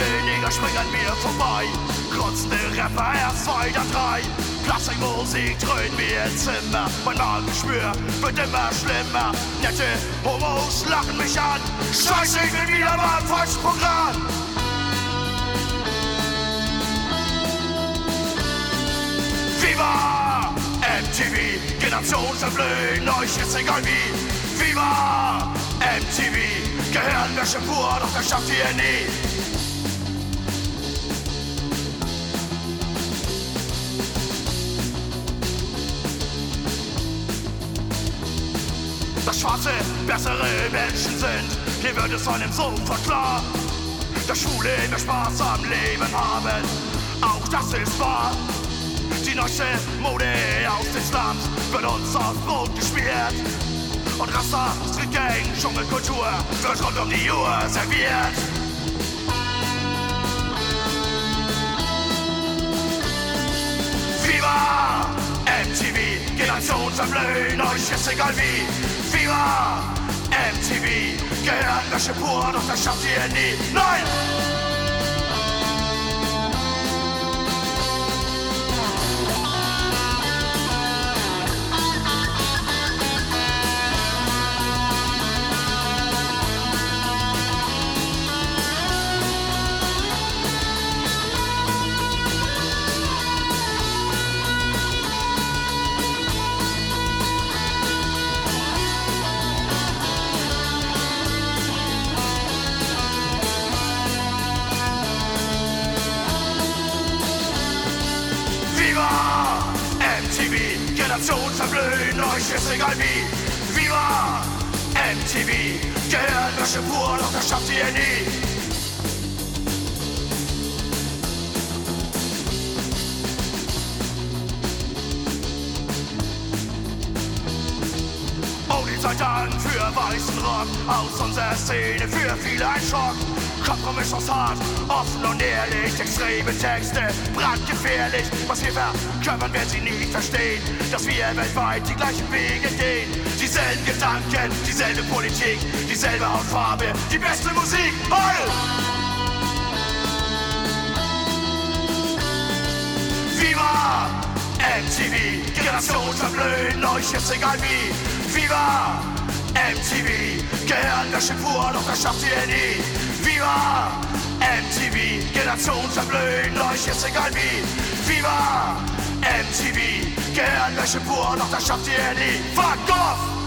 Schläger springen mir vorbei. Kotzende Rapper erst zwei, dann drei. Klassikmusik dröhnt mir ins Zimmer. Mein Magengeschwür wird immer schlimmer. Nette Homos lachen mich an. Scheiße, ich bin wieder mal im falschen Programm. Viva! MTV, Generation verblühen, euch ist egal wie. Viva! MTV, Gehirnwäsche pur, doch das schafft ihr nie. Dass Schwarze bessere Menschen sind, hier wird es einem so verklar. Dass Schwule mehr Spaß am Leben haben, auch das ist wahr. Die neueste Mode aus den Slums wird uns auf Brot geschmiert. Und Rasta, Street Gang, Dschungelkultur wird rund um die Uhr serviert. Generation verblühen, euch ist egal wie. Viva! MTV, Gehirnwäsche pur, doch das schafft ihr nie. Nein! Generation verblühen, euch ist egal wie. Viva! MTV, Gehirnwäsche pur, doch das schafft ihr nie. Zeit dann für weißen Rock aus unserer Szene, für viele ein Schock. Kompromiss aus hart, offen und ehrlich, extreme Texte, brandgefährlich. Was wir verkörpern, werden sie nie verstehen, dass wir weltweit die gleichen Wege gehen. Dieselben Gedanken, dieselbe Politik, dieselbe Hautfarbe, die beste Musik. Heul! Viva! MTV, Generation verblühen, euch ist egal wie. Viva! MTV, Gehirnwäsche pur, doch das schafft ihr nie. Viva! MTV, Generation verblühen, euch ist egal wie. Viva! MTV, Gehirnwäsche pur, doch das schafft ihr nie. Fuck off!